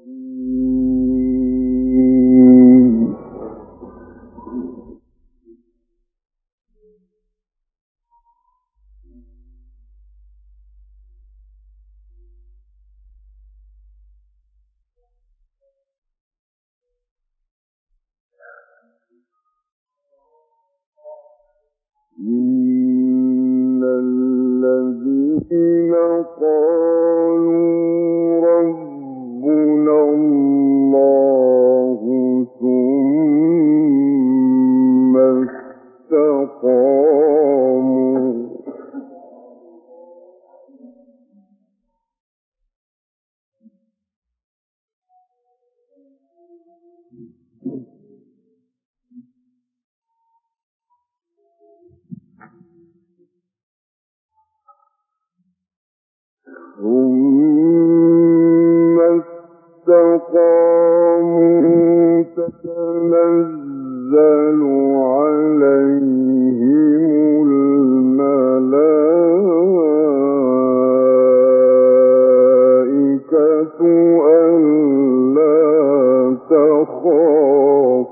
إن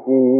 see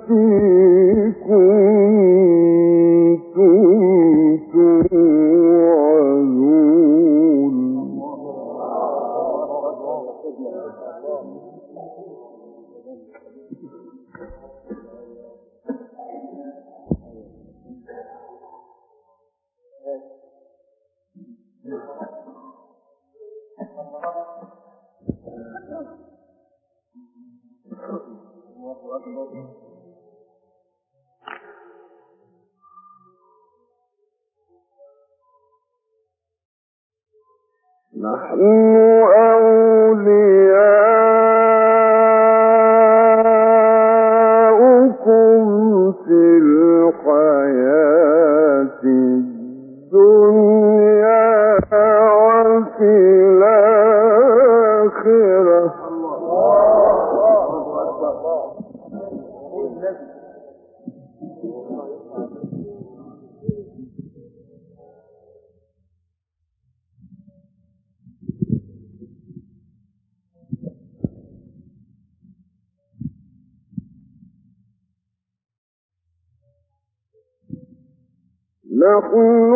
نحن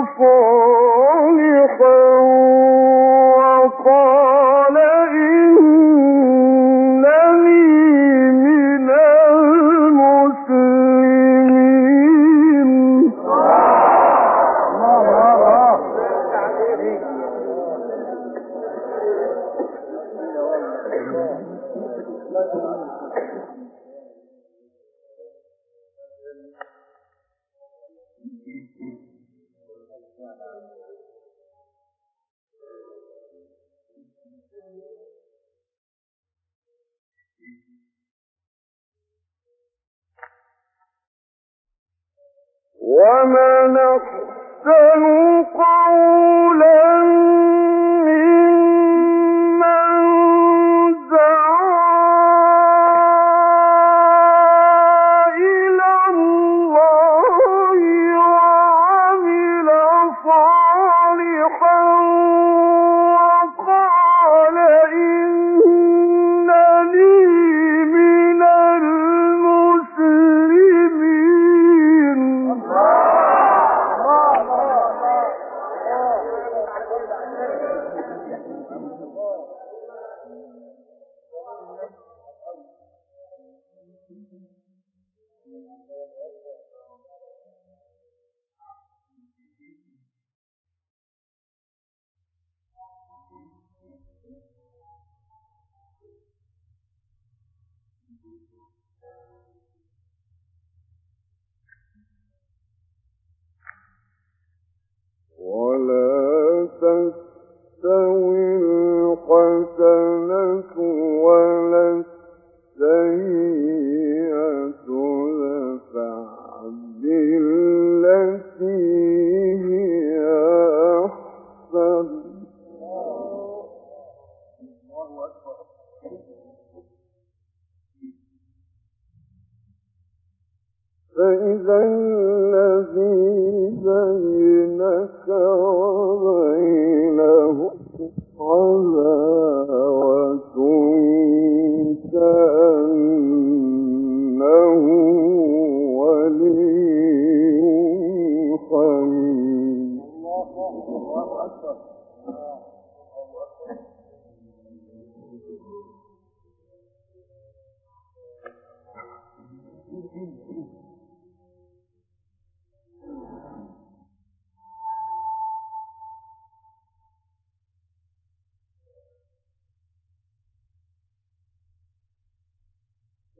صالحا people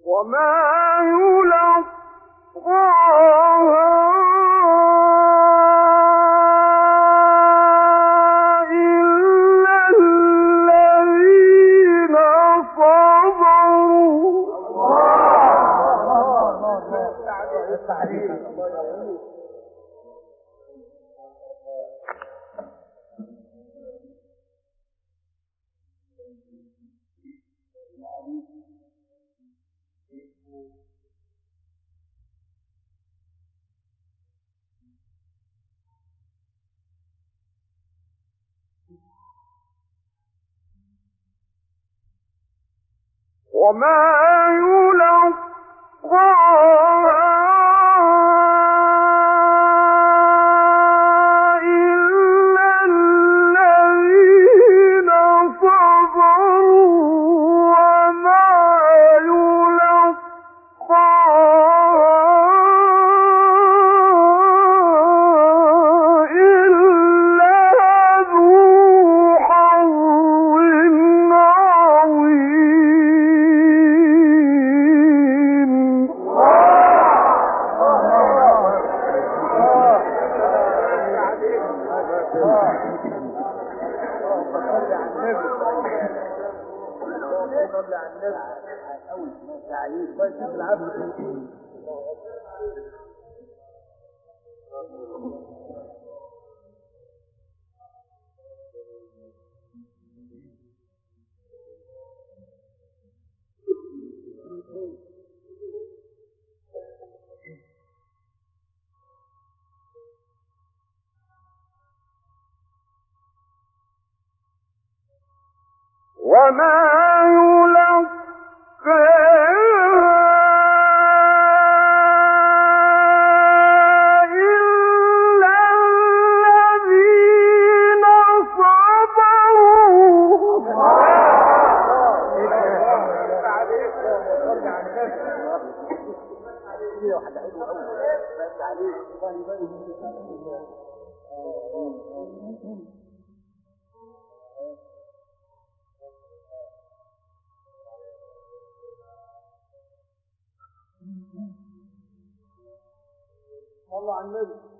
وما يلقى Allah annedir.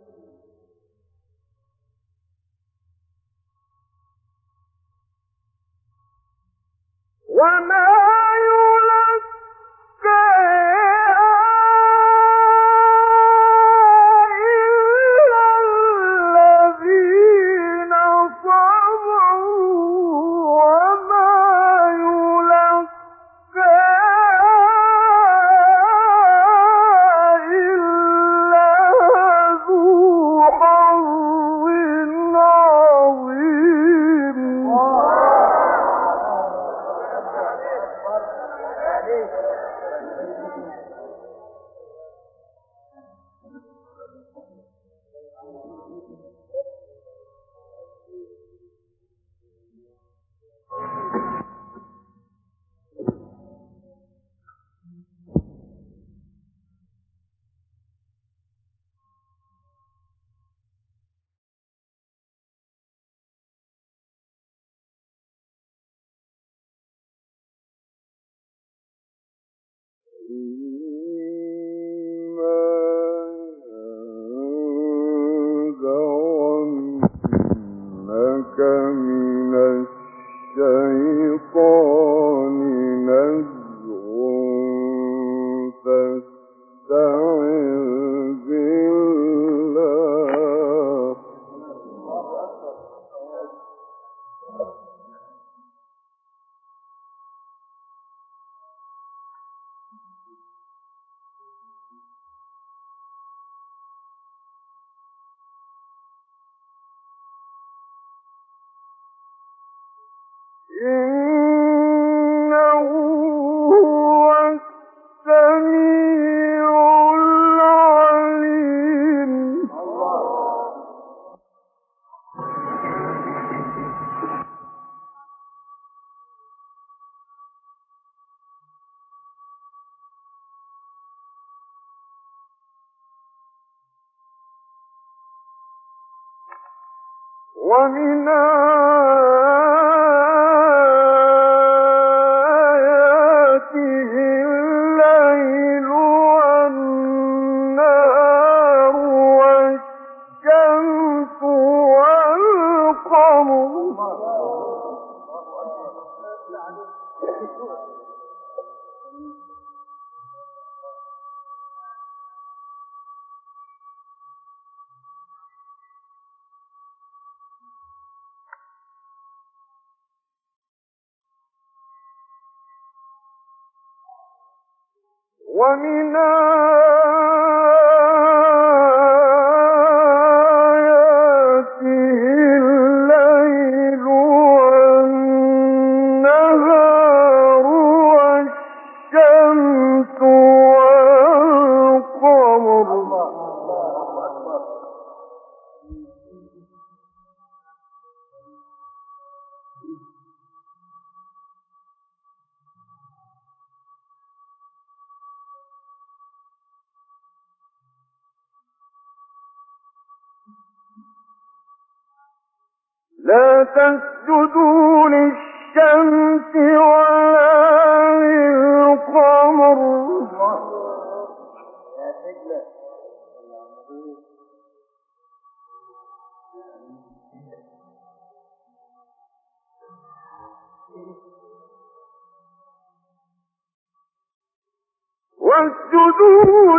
mm-hmm.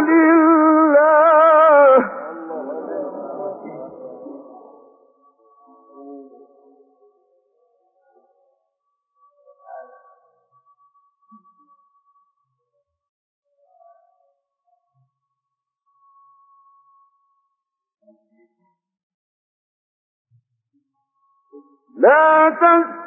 لله. لا تسجدوا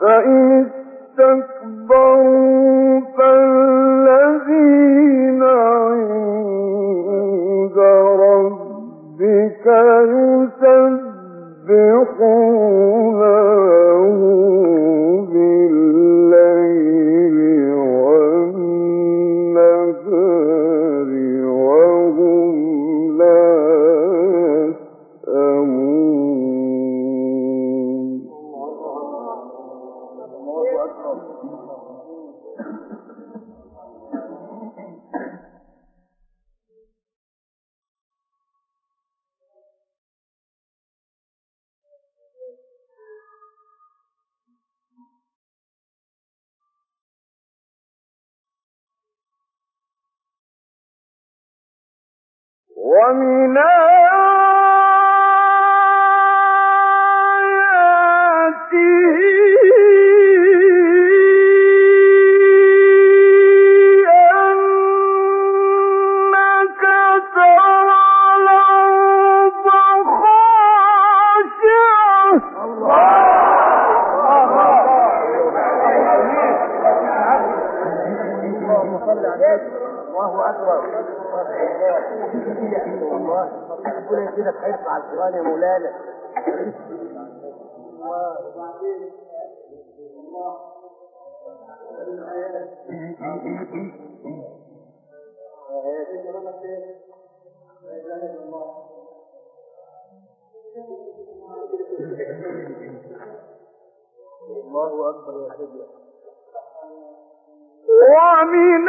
فإن استكبروا القرآن مولانا. الله أكبر يا سيدي. ومن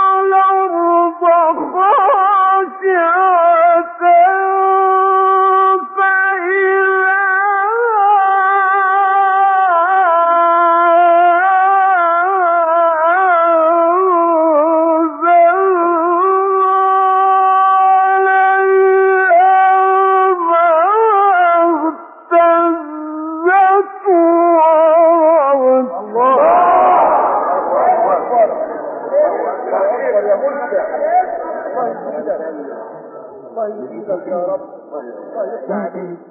الله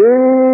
إن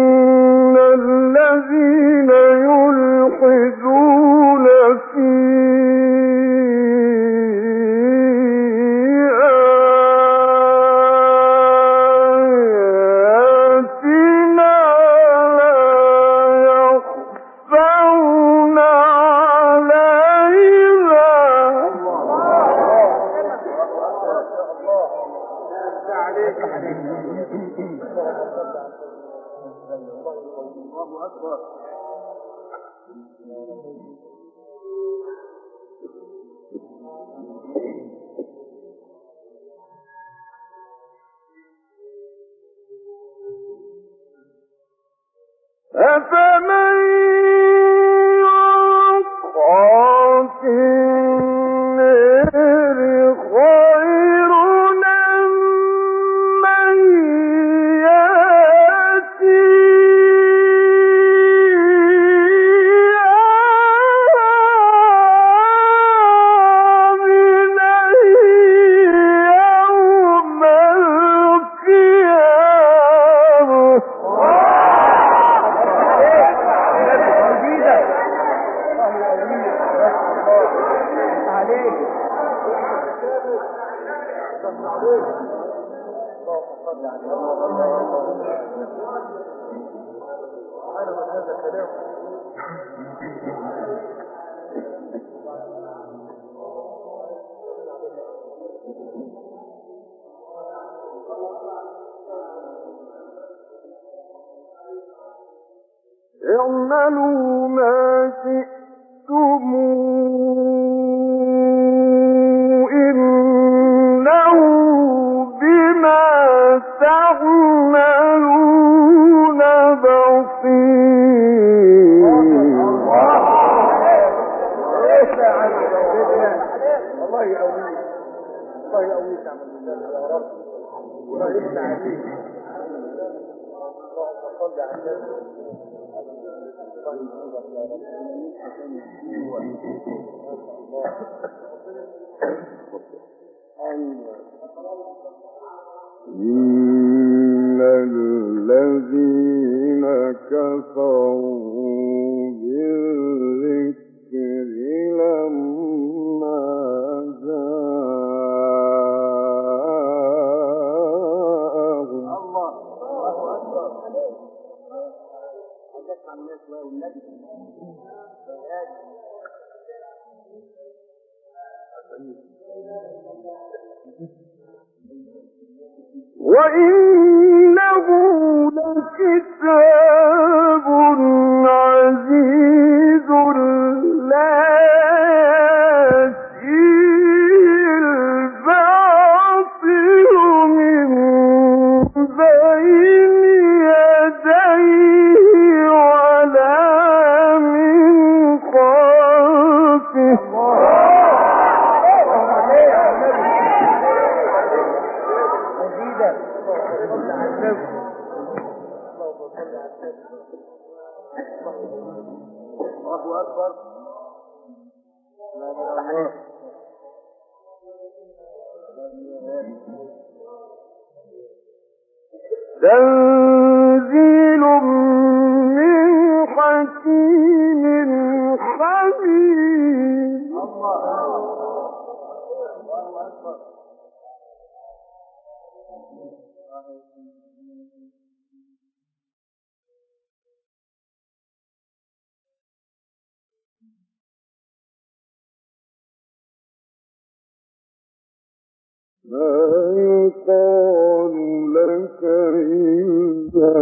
ما يقال لك إلا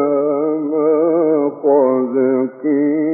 ما قد قيل.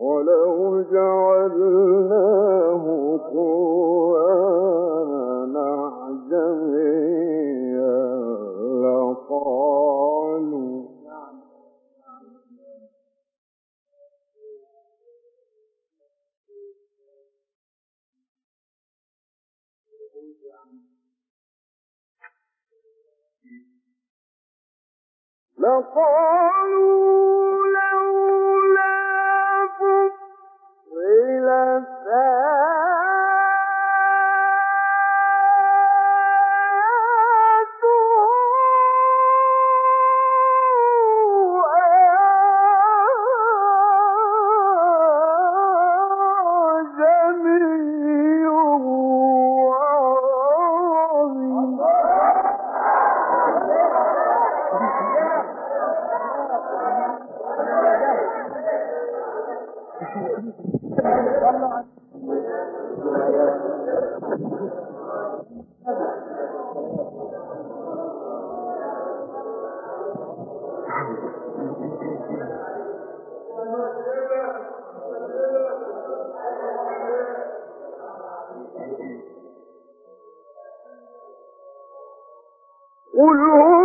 ولو جعلناه قرآنا قل هو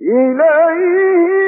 إليه